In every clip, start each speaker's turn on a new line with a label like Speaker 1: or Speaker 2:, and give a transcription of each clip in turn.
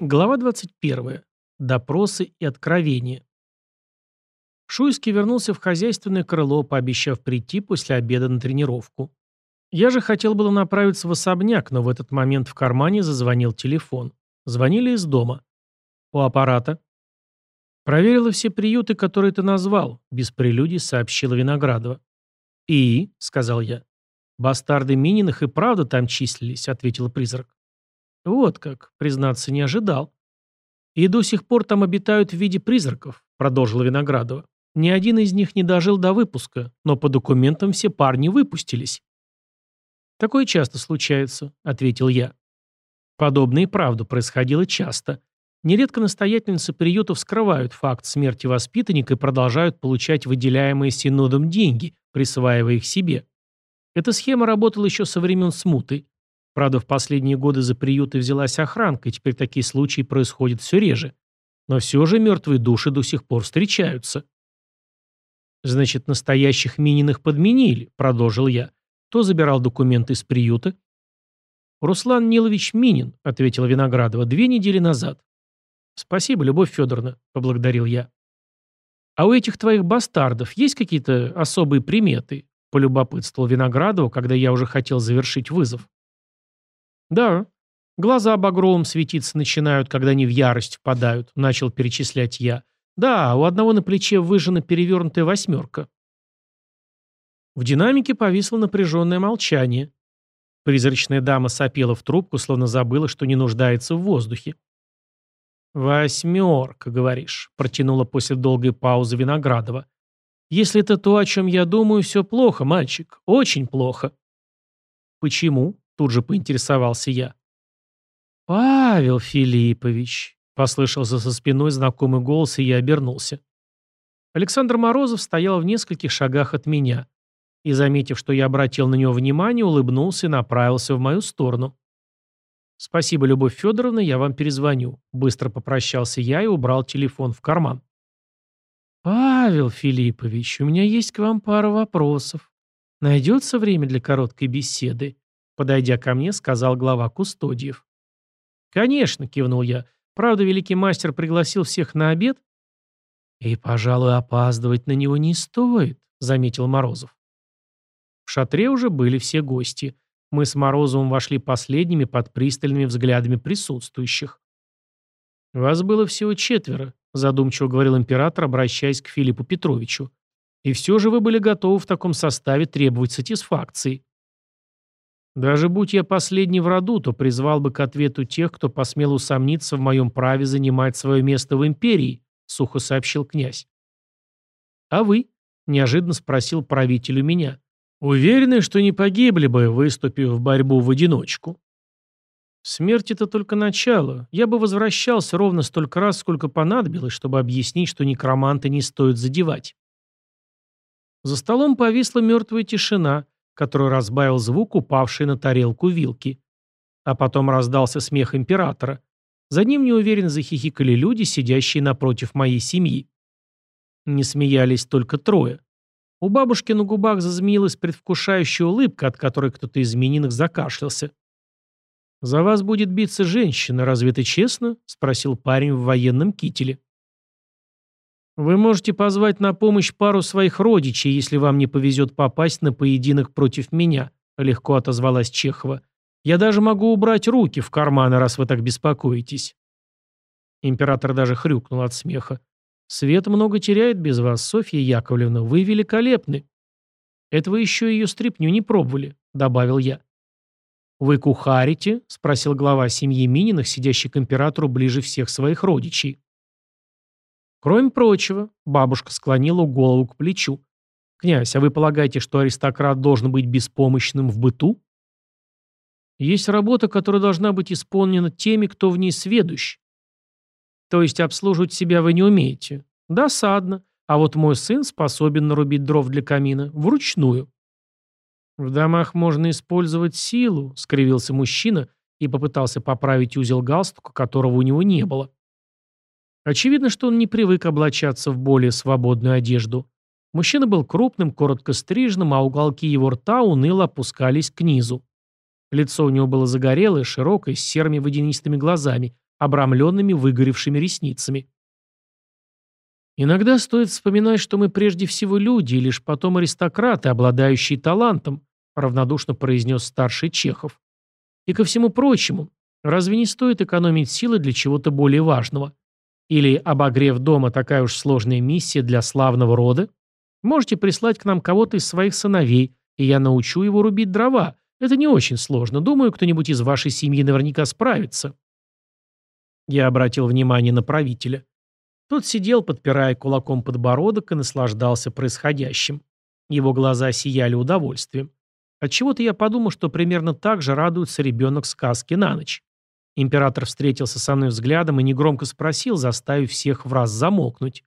Speaker 1: Глава 21. Допросы и откровения. Шуйский вернулся в хозяйственное крыло, пообещав прийти после обеда на тренировку. Я же хотел было направиться в особняк, но в этот момент в кармане зазвонил телефон. Звонили из дома. У аппарата. «Проверила все приюты, которые ты назвал», — без прелюдий сообщила Виноградова. «И?» — сказал я. «Бастарды Мининых и правда там числились», — ответил призрак. Вот как, признаться, не ожидал. И до сих пор там обитают в виде призраков, продолжила Виноградова. Ни один из них не дожил до выпуска, но по документам все парни выпустились. Такое часто случается, ответил я. Подобное и правда происходило часто. Нередко настоятельницы приютов скрывают факт смерти воспитанника и продолжают получать выделяемые синодом деньги, присваивая их себе. Эта схема работала еще со времен смуты. Правда, в последние годы за приюты взялась охранка, и теперь такие случаи происходят все реже. Но все же мертвые души до сих пор встречаются. «Значит, настоящих Мининых подменили», — продолжил я. «Кто забирал документы из приюта?» «Руслан Нилович Минин», — ответила Виноградова, — «две недели назад». «Спасибо, Любовь Федоровна», — поблагодарил я. «А у этих твоих бастардов есть какие-то особые приметы?» — полюбопытствовал Виноградова, когда я уже хотел завершить вызов. «Да. Глаза багровым светиться начинают, когда они в ярость впадают», — начал перечислять я. «Да, у одного на плече выжжена перевернутая восьмерка». В динамике повисло напряженное молчание. Призрачная дама сопела в трубку, словно забыла, что не нуждается в воздухе. «Восьмерка, говоришь», — протянула после долгой паузы Виноградова. «Если это то, о чем я думаю, все плохо, мальчик. Очень плохо». «Почему?» Тут же поинтересовался я. «Павел Филиппович», — послышался со спиной знакомый голос, и я обернулся. Александр Морозов стоял в нескольких шагах от меня и, заметив, что я обратил на него внимание, улыбнулся и направился в мою сторону. «Спасибо, Любовь Федоровна, я вам перезвоню», — быстро попрощался я и убрал телефон в карман. «Павел Филиппович, у меня есть к вам пара вопросов. Найдется время для короткой беседы?» Подойдя ко мне, сказал глава Кустодиев. «Конечно», — кивнул я. «Правда, великий мастер пригласил всех на обед?» «И, пожалуй, опаздывать на него не стоит», — заметил Морозов. В шатре уже были все гости. Мы с Морозовым вошли последними под пристальными взглядами присутствующих. «Вас было всего четверо», — задумчиво говорил император, обращаясь к Филиппу Петровичу. «И все же вы были готовы в таком составе требовать сатисфакции». Даже будь я последний в роду, то призвал бы к ответу тех, кто посмел усомниться в моем праве занимать свое место в империи, сухо сообщил князь. А вы? Неожиданно спросил правитель у меня. Уверены, что не погибли бы, выступив в борьбу в одиночку? Смерть — это только начало. Я бы возвращался ровно столько раз, сколько понадобилось, чтобы объяснить, что некроманты не стоит задевать. За столом повисла мертвая тишина, который разбавил звук, упавший на тарелку вилки. А потом раздался смех императора. За ним неуверенно захихикали люди, сидящие напротив моей семьи. Не смеялись только трое. У бабушки на губах зазмеилась предвкушающая улыбка, от которой кто-то из Мининых закашлялся. «За вас будет биться женщина, разве это честно?» — спросил парень в военном кителе. Вы можете позвать на помощь пару своих родичей, если вам не повезет попасть на поединок против меня», — легко отозвалась Чехова. «Я даже могу убрать руки в карманы, раз вы так беспокоитесь». Император даже хрюкнул от смеха. «Свет много теряет без вас, Софья Яковлевна. Вы великолепны». «Это вы еще ее стряпню не пробовали», — добавил я. «Вы кухарите?» — спросил глава семьи Мининых, сидящий к императору ближе всех своих родичей. Кроме прочего, бабушка склонила голову к плечу. «Князь, а вы полагаете, что аристократ должен быть беспомощным в быту?» «Есть работа, которая должна быть исполнена теми, кто в ней сведущ». «То есть обслуживать себя вы не умеете?» «Досадно. А вот мой сын способен нарубить дров для камина. Вручную». «В домах можно использовать силу», — скривился мужчина и попытался поправить узел галстука, которого у него не было. Очевидно, что он не привык облачаться в более свободную одежду. Мужчина был крупным, коротко стриженным, а уголки его рта уныло опускались к низу. Лицо у него было загорелое, широкое, с серыми водянистыми глазами, обрамленными выгоревшими ресницами. Иногда стоит вспоминать, что мы прежде всего люди, и лишь потом аристократы, обладающие талантом, равнодушно произнес старший Чехов. И ко всему прочему, разве не стоит экономить силы для чего-то более важного? Или обогрев дома такая уж сложная миссия для славного рода? Можете прислать к нам кого-то из своих сыновей, и я научу его рубить дрова. Это не очень сложно. Думаю, кто-нибудь из вашей семьи наверняка справится. Я обратил внимание на правителя. Тот сидел, подпирая кулаком подбородок и наслаждался происходящим. Его глаза сияли удовольствием. Отчего-то я подумал, что примерно так же радуется ребенок сказки на ночь. Император встретился со мной взглядом и негромко спросил, заставив всех в раз замолкнуть.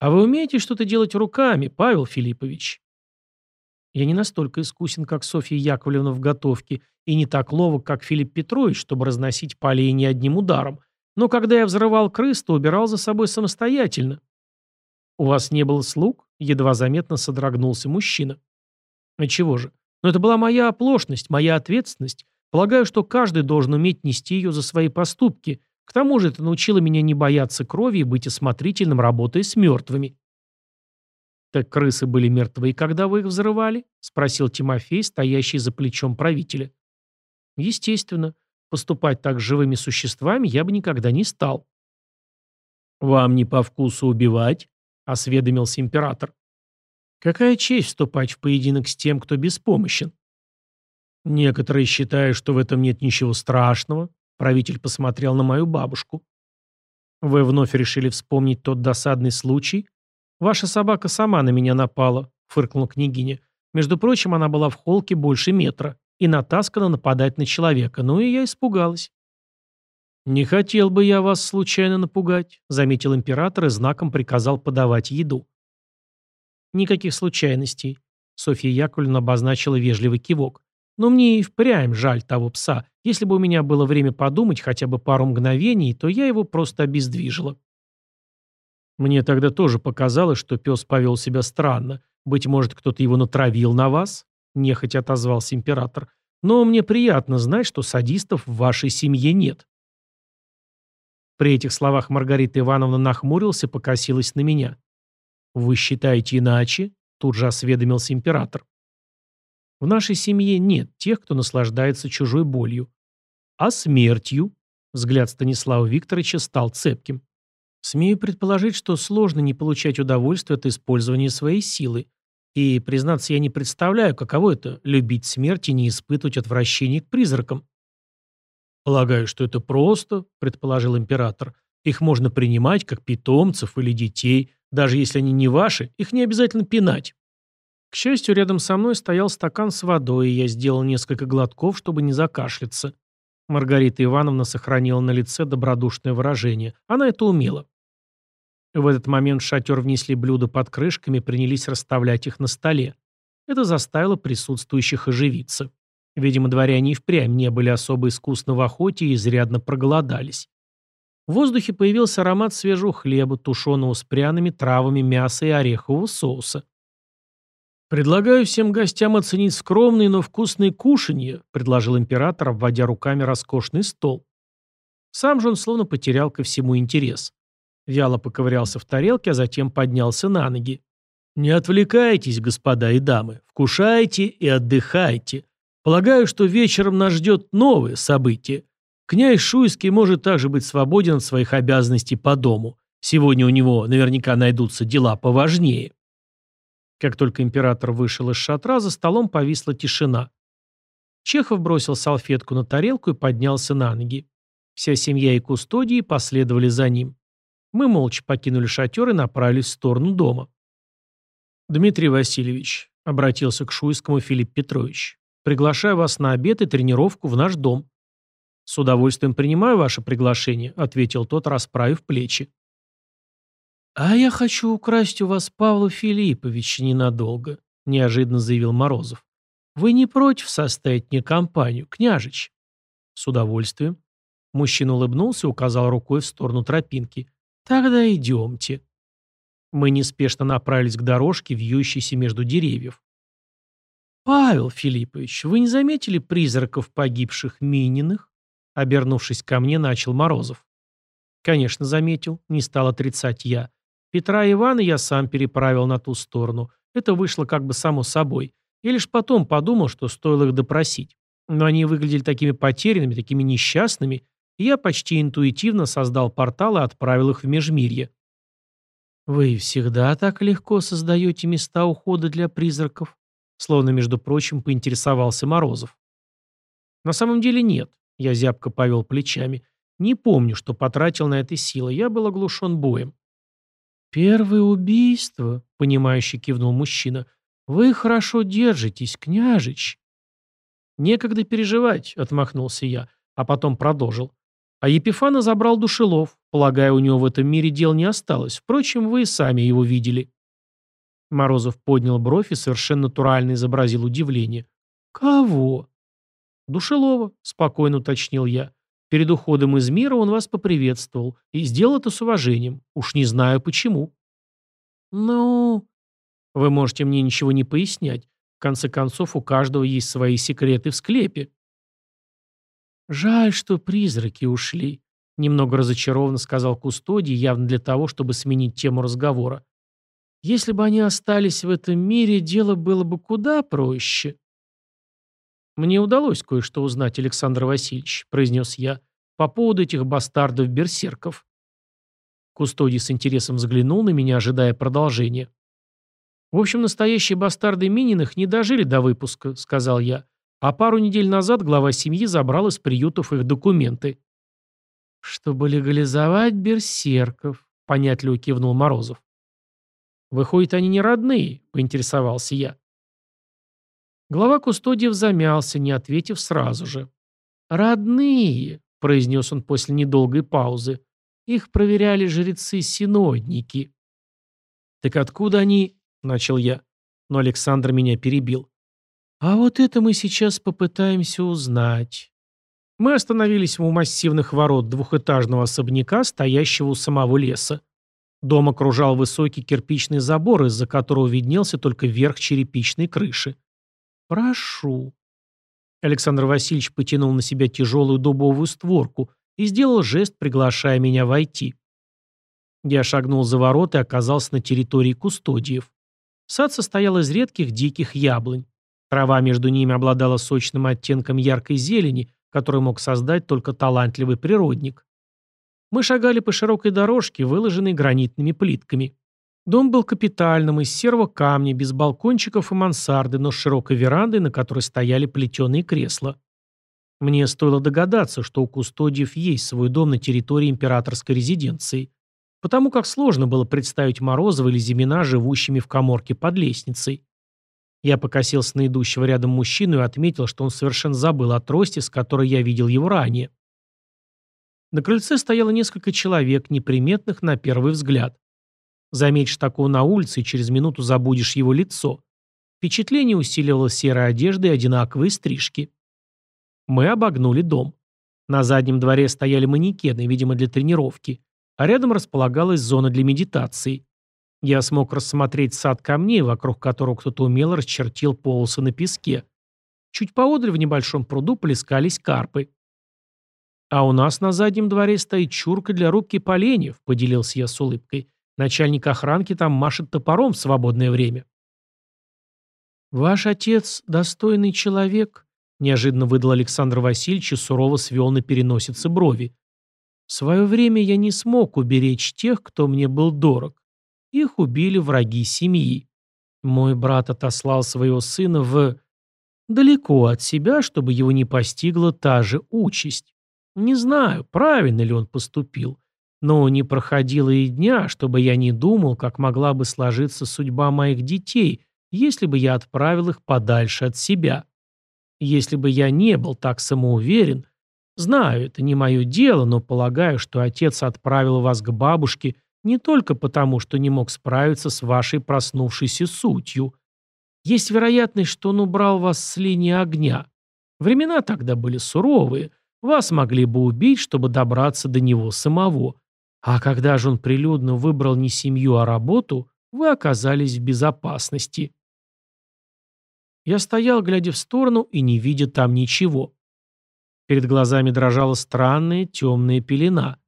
Speaker 1: «А вы умеете что-то делать руками, Павел Филиппович?» Я не настолько искусен, как Софья Яковлевна в готовке, и не так ловок, как Филипп Петрович, чтобы разносить полей одним ударом. Но когда я взрывал крыс, то убирал за собой самостоятельно. «У вас не было слуг?» — едва заметно содрогнулся мужчина. «А чего же? Но это была моя оплошность, моя ответственность. Полагаю, что каждый должен уметь нести ее за свои поступки. К тому же это научило меня не бояться крови и быть осмотрительным, работая с мертвыми». «Так крысы были мертвы, когда вы их взрывали?» — спросил Тимофей, стоящий за плечом правителя. «Естественно. Поступать так с живыми существами я бы никогда не стал». «Вам не по вкусу убивать?» — осведомился император. «Какая честь вступать в поединок с тем, кто беспомощен?» «Некоторые считают, что в этом нет ничего страшного», — правитель посмотрел на мою бабушку. «Вы вновь решили вспомнить тот досадный случай?» «Ваша собака сама на меня напала», — фыркнула княгиня. «Между прочим, она была в холке больше метра и натаскана нападать на человека, ну и я испугалась». «Не хотел бы я вас случайно напугать», — заметил император и знаком приказал подавать еду. «Никаких случайностей», — Софья Яковлевна обозначила вежливый кивок. «Но мне и впрямь жаль того пса. Если бы у меня было время подумать хотя бы пару мгновений, то я его просто обездвижила». Мне тогда тоже показалось, что пес повел себя странно. Быть может, кто-то его натравил на вас? Нехотя отозвался император. Но мне приятно знать, что садистов в вашей семье нет. При этих словах Маргарита Ивановна нахмурилась и покосилась на меня. «Вы считаете иначе?» – тут же осведомился император. «В нашей семье нет тех, кто наслаждается чужой болью. А смертью?» – взгляд Станислава Викторовича стал цепким. Смею предположить, что сложно не получать удовольствие от использования своей силы. И, признаться, я не представляю, каково это – любить смерть и не испытывать отвращения к призракам. «Полагаю, что это просто», – предположил император. «Их можно принимать как питомцев или детей. Даже если они не ваши, их не обязательно пинать». К счастью, рядом со мной стоял стакан с водой, и я сделал несколько глотков, чтобы не закашляться. Маргарита Ивановна сохранила на лице добродушное выражение. Она это умела. В этот момент в шатер внесли блюда под крышками и принялись расставлять их на столе. Это заставило присутствующих оживиться. Видимо, дворяне и впрямь не были особо искусны в охоте и изрядно проголодались. В воздухе появился аромат свежего хлеба, тушеного с пряными травами, мяса и орехового соуса. «Предлагаю всем гостям оценить скромные, но вкусные кушанья», предложил император, обводя руками роскошный стол. Сам же он словно потерял ко всему интерес. Вяло поковырялся в тарелке, а затем поднялся на ноги. «Не отвлекайтесь, господа и дамы. Вкушайте и отдыхайте. Полагаю, что вечером нас ждет новое событие. Князь Шуйский может также быть свободен от своих обязанностей по дому. Сегодня у него наверняка найдутся дела поважнее». Как только император вышел из шатра, за столом повисла тишина. Чехов бросил салфетку на тарелку и поднялся на ноги. Вся семья и кустодии последовали за ним. Мы молча покинули шатер и направились в сторону дома. «Дмитрий Васильевич», — обратился к Шуйскому Филипп Петрович, «приглашаю вас на обед и тренировку в наш дом». «С удовольствием принимаю ваше приглашение», — ответил тот, расправив плечи. «А я хочу украсть у вас Павла Филипповича ненадолго», — неожиданно заявил Морозов. «Вы не против составить мне компанию, княжич?» «С удовольствием». Мужчина улыбнулся и указал рукой в сторону тропинки. «Тогда идемте». Мы неспешно направились к дорожке, вьющейся между деревьев. «Павел Филиппович, вы не заметили призраков погибших Мининых?» Обернувшись ко мне, начал Морозов. Конечно, заметил, не стал отрицать я. Петра и Ивана я сам переправил на ту сторону. Это вышло как бы само собой. Я лишь потом подумал, что стоило их допросить. Но они выглядели такими потерянными, такими несчастными, и я почти интуитивно создал портал и отправил их в Межмирье. «Вы всегда так легко создаете места ухода для призраков?» Словно, между прочим, поинтересовался Морозов. «На самом деле нет», — я зябко повел плечами. «Не помню, что потратил на это силы. Я был оглушен боем». «Первое убийство», — понимающе кивнул мужчина. «Вы хорошо держитесь, княжич». «Некогда переживать», — отмахнулся я, а потом продолжил. А Епифана забрал душелов. Полагаю, у него в этом мире дел не осталось. Впрочем, вы и сами его видели. Морозов поднял бровь и совершенно натурально изобразил удивление. «Кого?» «Душелова», — спокойно уточнил я. «Перед уходом из мира он вас поприветствовал. И сделал это с уважением. Уж не знаю почему». «Ну...» «Вы можете мне ничего не пояснять. В конце концов, у каждого есть свои секреты в склепе». «Жаль, что призраки ушли», — немного разочарованно сказал Кустодий, явно для того, чтобы сменить тему разговора. «Если бы они остались в этом мире, дело было бы куда проще». «Мне удалось кое-что узнать, Александр Васильевич», — произнес я, «по поводу этих бастардов-берсерков». Кустодий с интересом взглянул на меня, ожидая продолжения. «В общем, настоящие бастарды Мининых не дожили до выпуска», — сказал я. А пару недель назад глава семьи забрал из приютов их документы. «Чтобы легализовать берсерков», — понятливо кивнул Морозов. «Выходит, они не родные?» — поинтересовался я. Глава Кустодиев замялся, не ответив сразу же. «Родные», — произнес он после недолгой паузы. «Их проверяли жрецы-синодники». «Так откуда они?» — начал я. Но Александр меня перебил. А вот это мы сейчас попытаемся узнать. Мы остановились у массивных ворот двухэтажного особняка, стоящего у самого леса. Дом окружал высокий кирпичный забор, из-за которого виднелся только верх черепичной крыши. «Прошу». Александр Васильевич потянул на себя тяжелую дубовую створку и сделал жест, приглашая меня войти. Я шагнул за ворот и оказался на территории кустодиев. Сад состоял из редких диких яблонь. Трава между ними обладала сочным оттенком яркой зелени, который мог создать только талантливый природник. Мы шагали по широкой дорожке, выложенной гранитными плитками. Дом был капитальным, из серого камня, без балкончиков и мансарды, но с широкой верандой, на которой стояли плетеные кресла. Мне стоило догадаться, что у кустодиев есть свой дом на территории императорской резиденции, потому как сложно было представить Морозова или Зимина живущими в коморке под лестницей. Я покосился на идущего рядом мужчину и отметил, что он совершенно забыл о трости, с которой я видел его ранее. На крыльце стояло несколько человек, неприметных на первый взгляд. Заметишь такого на улице, и через минуту забудешь его лицо. Впечатление усиливало серая одежда и одинаковые стрижки. Мы обогнули дом. На заднем дворе стояли манекены, видимо, для тренировки, а рядом располагалась зона для медитации. Я смог рассмотреть сад камней, вокруг которого кто-то умело расчертил полосы на песке. Чуть поодаль в небольшом пруду плескались карпы. «А у нас на заднем дворе стоит чурка для рубки поленьев», — поделился я с улыбкой. «Начальник охранки там машет топором в свободное время». «Ваш отец достойный человек», — неожиданно выдал Александр Васильевич и сурово свел на переносице брови. «В свое время я не смог уберечь тех, кто мне был дорог. Их убили враги семьи. Мой брат отослал своего сына в... далеко от себя, чтобы его не постигла та же участь. Не знаю, правильно ли он поступил, но не проходило и дня, чтобы я не думал, как могла бы сложиться судьба моих детей, если бы я отправил их подальше от себя. Если бы я не был так самоуверен, знаю, это не мое дело, но полагаю, что отец отправил вас к бабушке не только потому, что не мог справиться с вашей проснувшейся сутью. Есть вероятность, что он убрал вас с линии огня. Времена тогда были суровые. Вас могли бы убить, чтобы добраться до него самого. А когда же он прилюдно выбрал не семью, а работу, вы оказались в безопасности. Я стоял, глядя в сторону и не видя там ничего. Перед глазами дрожала странная темная пелена.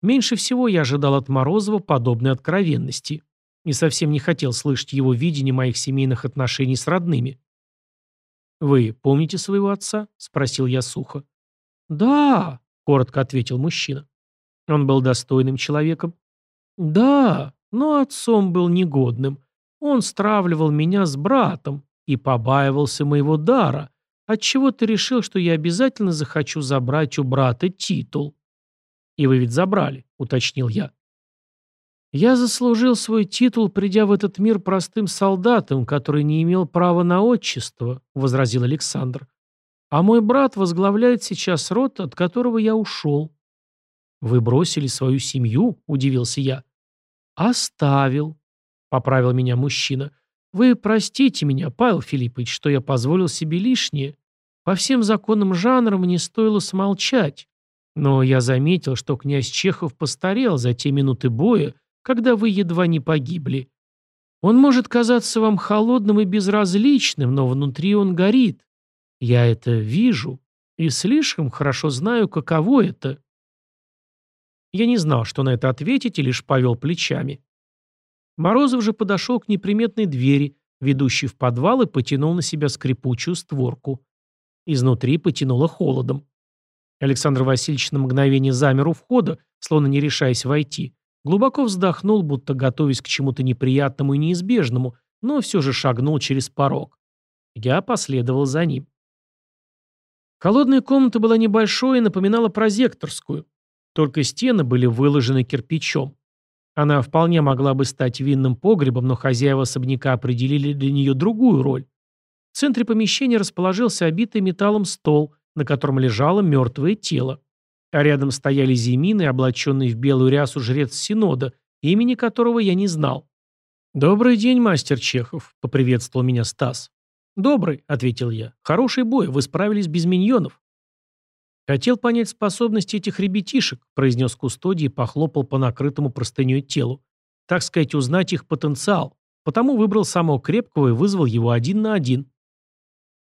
Speaker 1: Меньше всего я ожидал от Морозова подобной откровенности и совсем не хотел слышать его видение моих семейных отношений с родными. «Вы помните своего отца?» – спросил я сухо. «Да», – коротко ответил мужчина. «Он был достойным человеком?» «Да, но отцом был негодным. Он стравливал меня с братом и побаивался моего дара, отчего ты решил, что я обязательно захочу забрать у брата титул». «И вы ведь забрали», — уточнил я. «Я заслужил свой титул, придя в этот мир простым солдатом, который не имел права на отчество», — возразил Александр. «А мой брат возглавляет сейчас род, от которого я ушел». «Вы бросили свою семью?» — удивился я. «Оставил», — поправил меня мужчина. «Вы простите меня, Павел Филиппович, что я позволил себе лишнее. По всем законам жанра мне стоило смолчать. Но я заметил, что князь Чехов постарел за те минуты боя, когда вы едва не погибли. Он может казаться вам холодным и безразличным, но внутри он горит. Я это вижу и слишком хорошо знаю, каково это. Я не знал, что на это ответить, и лишь повел плечами. Морозов же подошел к неприметной двери, ведущей в подвал, и потянул на себя скрипучую створку. Изнутри потянуло холодом. Александр Васильевич на мгновение замер у входа, словно не решаясь войти. Глубоко вздохнул, будто готовясь к чему-то неприятному и неизбежному, но все же шагнул через порог. Я последовал за ним. Холодная комната была небольшой и напоминала прозекторскую. Только стены были выложены кирпичом. Она вполне могла бы стать винным погребом, но хозяева особняка определили для нее другую роль. В центре помещения расположился обитый металлом стол, на котором лежало мертвое тело. А рядом стояли Зимин и облаченный в белую рясу жрец Синода, имени которого я не знал. «Добрый день, мастер Чехов», — поприветствовал меня Стас. «Добрый», — ответил я. «Хороший бой, вы справились без миньонов». «Хотел понять способности этих ребятишек», — произнес Кустодий и похлопал по накрытому простыней телу. «Так сказать, узнать их потенциал. Потому выбрал самого крепкого и вызвал его один на один».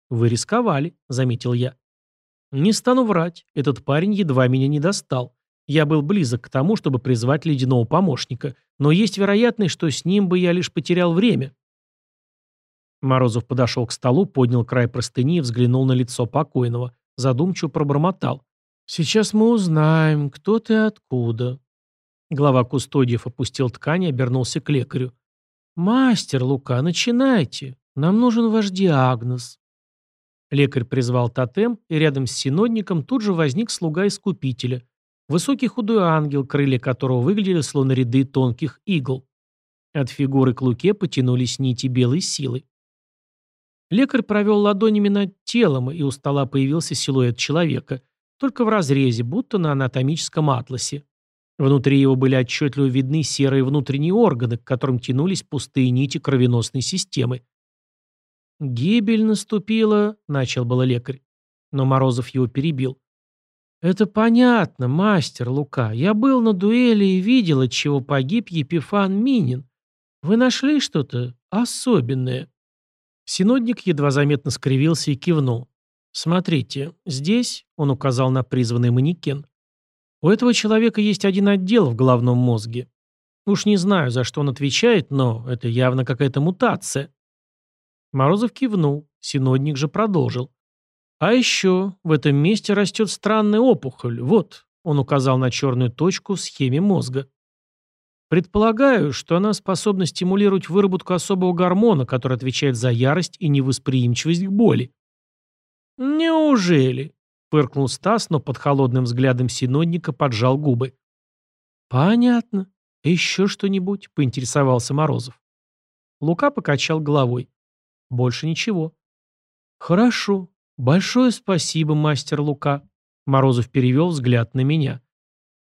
Speaker 1: «Вы рисковали», — заметил я. Не стану врать, этот парень едва меня не достал. Я был близок к тому, чтобы призвать ледяного помощника, но есть вероятность, что с ним бы я лишь потерял время. Морозов подошел к столу, поднял край простыни и взглянул на лицо покойного. Задумчиво пробормотал. «Сейчас мы узнаем, кто ты и откуда». Глава Кустодиев опустил ткань и обернулся к лекарю. «Мастер Лука, начинайте. Нам нужен ваш диагноз». Лекарь призвал тотем, и рядом с синодником тут же возник слуга Искупителя. Высокий худой ангел, крылья которого выглядели словно ряды тонких игл. От фигуры к луке потянулись нити белой силы. Лекарь провел ладонями над телом, и у стола появился силуэт человека, только в разрезе, будто на анатомическом атласе. Внутри его были отчетливо видны серые внутренние органы, к которым тянулись пустые нити кровеносной системы. «Гибель наступила», — начал было лекарь. Но Морозов его перебил. «Это понятно, мастер Лука. Я был на дуэли и видел, от чего погиб Епифан Минин. Вы нашли что-то особенное?» Синодник едва заметно скривился и кивнул. «Смотрите, здесь», — он указал на призванный манекен, «у этого человека есть один отдел в головном мозге. Уж не знаю, за что он отвечает, но это явно какая-то мутация». Морозов кивнул, синодник же продолжил. «А еще в этом месте растет странная опухоль. Вот», — он указал на черную точку в схеме мозга. «Предполагаю, что она способна стимулировать выработку особого гормона, который отвечает за ярость и невосприимчивость к боли». «Неужели?» — фыркнул Стас, но под холодным взглядом синодника поджал губы. «Понятно. Еще что-нибудь?» — поинтересовался Морозов. Лука покачал головой. Больше ничего. Хорошо. Большое спасибо, мастер Лука. Морозов перевел взгляд на меня.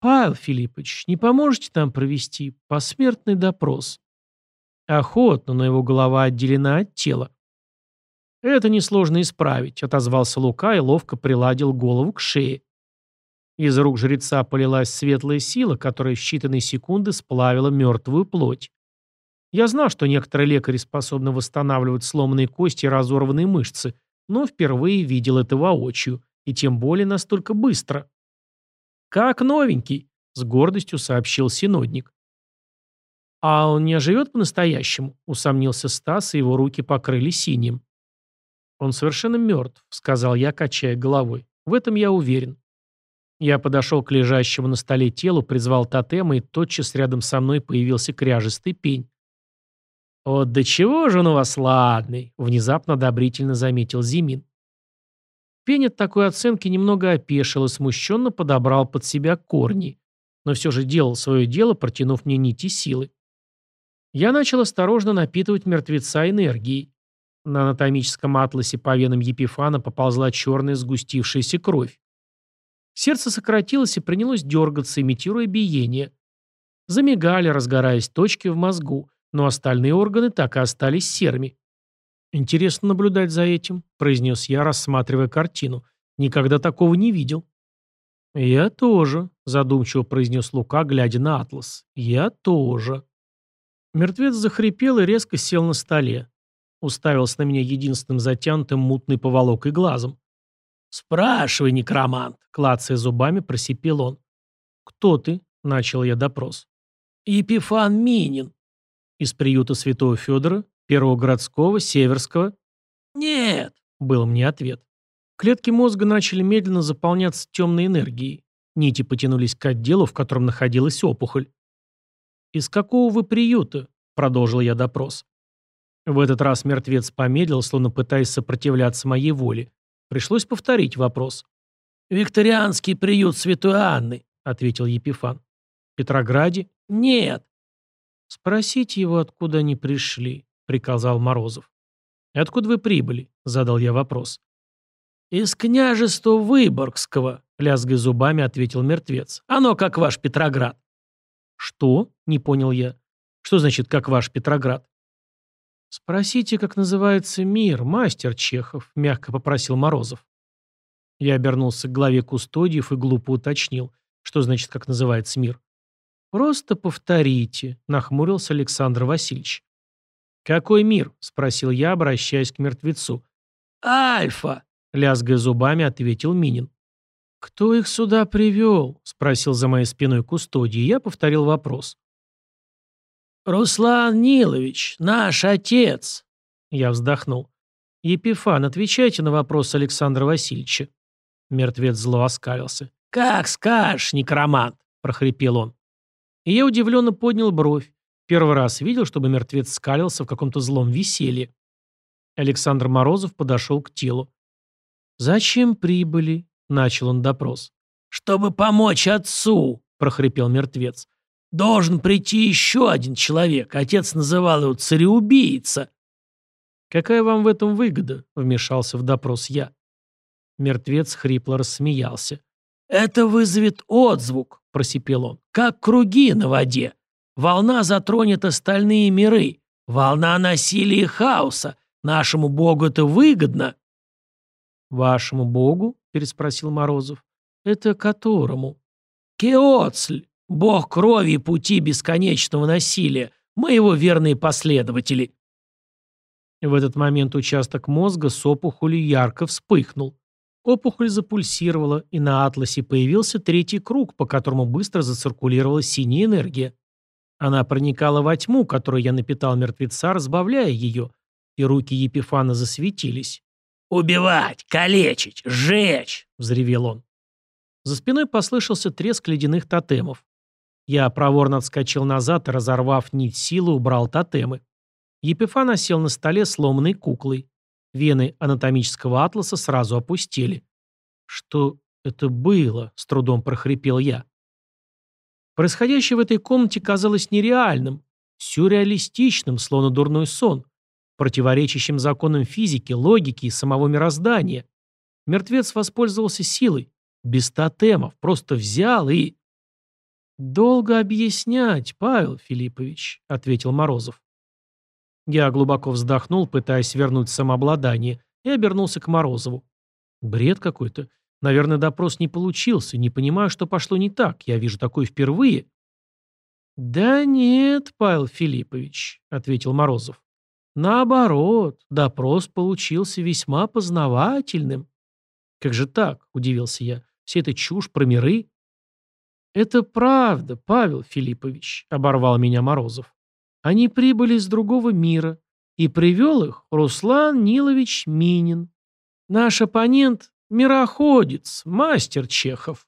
Speaker 1: Павел Филиппович, не поможете нам провести посмертный допрос? Охотно, но его голова отделена от тела. «Это несложно исправить», — отозвался Лука и ловко приладил голову к шее. Из рук жреца полилась светлая сила, которая в считанные секунды сплавила мертвую плоть. Я знал, что некоторые лекари способны восстанавливать сломанные кости и разорванные мышцы, но впервые видел это воочию и тем более настолько быстро. «Как новенький», — с гордостью сообщил синодник. «А он не оживет по-настоящему?» — усомнился Стас, и его руки покрыли синим. «Он совершенно мертв», — сказал я, качая головой. «В этом я уверен». Я подошел к лежащему на столе телу, призвал тотема, и тотчас рядом со мной появился кряжестый пень. «Вот до чего же он у вас ладный!» — внезапно одобрительно заметил Зимин. Пень от такой оценки немного опешил и смущенно подобрал под себя корни, но все же делал свое дело, протянув мне нити силы. Я начал осторожно напитывать мертвеца энергией. На анатомическом атласе по венам Епифана поползла черная сгустившаяся кровь. Сердце сократилось и принялось дергаться, имитируя биение. Замигали, разгораясь точки в мозгу, но остальные органы так и остались серыми. «Интересно наблюдать за этим», — произнес я, рассматривая картину. «Никогда такого не видел». «Я тоже», — задумчиво произнес Лука, глядя на атлас. «Я тоже». Мертвец захрипел и резко сел на столе. Уставился на меня единственным затянутым мутной поволокой глазом. «Спрашивай, некромант!» — клацая зубами, просипел он. «Кто ты?» — начал я допрос. «Епифан Минин». «Из приюта святого Федора? Первого городского? Северского?» «Нет», — был мне ответ. Клетки мозга начали медленно заполняться темной энергией. Нити потянулись к отделу, в котором находилась опухоль. «Из какого вы приюта?» — продолжил я допрос. В этот раз мертвец помедлил, словно пытаясь сопротивляться моей воле. Пришлось повторить вопрос. «Викторианский приют Святой Анны», — ответил Епифан. «В Петрограде?» «Нет». «Спросите его, откуда они пришли», — приказал Морозов. «И откуда вы прибыли?» — задал я вопрос. «Из княжества Выборгского», — лязгая зубами, ответил мертвец. «Оно как ваш Петроград». «Что?» — не понял я. «Что значит, как ваш Петроград?» «Спросите, как называется мир, мастер Чехов», — мягко попросил Морозов. Я обернулся к главе кустодиев и глупо уточнил, что значит, как называется мир. «Просто повторите», — нахмурился Александр Васильевич. «Какой мир?» — спросил я, обращаясь к мертвецу. «Альфа», — лязгая зубами, ответил Минин. «Кто их сюда привел?» — спросил за моей спиной кустодий, я повторил вопрос. «Руслан Нилович, наш отец!» Я вздохнул. «Епифан, отвечайте на вопрос Александра Васильевича». Мертвец зло оскалился. «Как скажешь, некромант!» – прохрипел он. И я удивленно поднял бровь. Первый раз видел, чтобы мертвец скалился в каком-то злом веселье. Александр Морозов подошел к телу. «Зачем прибыли?» – начал он допрос. «Чтобы помочь отцу!» – прохрипел мертвец. Должен прийти еще один человек. Отец называл его цареубийца. «Какая вам в этом выгода?» — вмешался в допрос я. Мертвец хрипло рассмеялся. «Это вызовет отзвук», — просипел он, — «как круги на воде. Волна затронет остальные миры. Волна насилия и хаоса. Нашему богу это выгодно». «Вашему богу?» — переспросил Морозов. «Это которому?» «Кеоцль. Бог крови и пути бесконечного насилия. Мы его верные последователи. В этот момент участок мозга с опухолью ярко вспыхнул. Опухоль запульсировала, и на атласе появился третий круг, по которому быстро зациркулировала синяя энергия. Она проникала во тьму, которой я напитал мертвеца, разбавляя ее, и руки Епифана засветились. «Убивать! Калечить! Сжечь!» — взревел он. За спиной послышался треск ледяных тотемов. Я проворно отскочил назад и, разорвав нить силы, убрал тотемы. Епифан осел на столе сломанной куклой. Вены анатомического атласа сразу опустили. «Что это было?» — с трудом прохрипел я. Происходящее в этой комнате казалось нереальным, сюрреалистичным, словно дурной сон, противоречащим законам физики, логики и самого мироздания. Мертвец воспользовался силой, без тотемов, просто взял и... «Долго объяснять, Павел Филиппович», — ответил Морозов. Я глубоко вздохнул, пытаясь вернуть самообладание, и обернулся к Морозову. Бред какой-то. Наверное, допрос не получился. Не понимаю, что пошло не так. Я вижу такое впервые. «Да нет, Павел Филиппович», — ответил Морозов. «Наоборот, допрос получился весьма познавательным. «Как же так?» – удивился я. «Все это чушь про миры?» «Это правда, Павел Филиппович», – оборвал меня Морозов. «Они прибыли из другого мира, и привел их Руслан Нилович Минин. Наш оппонент – мироходец, мастер Чехов».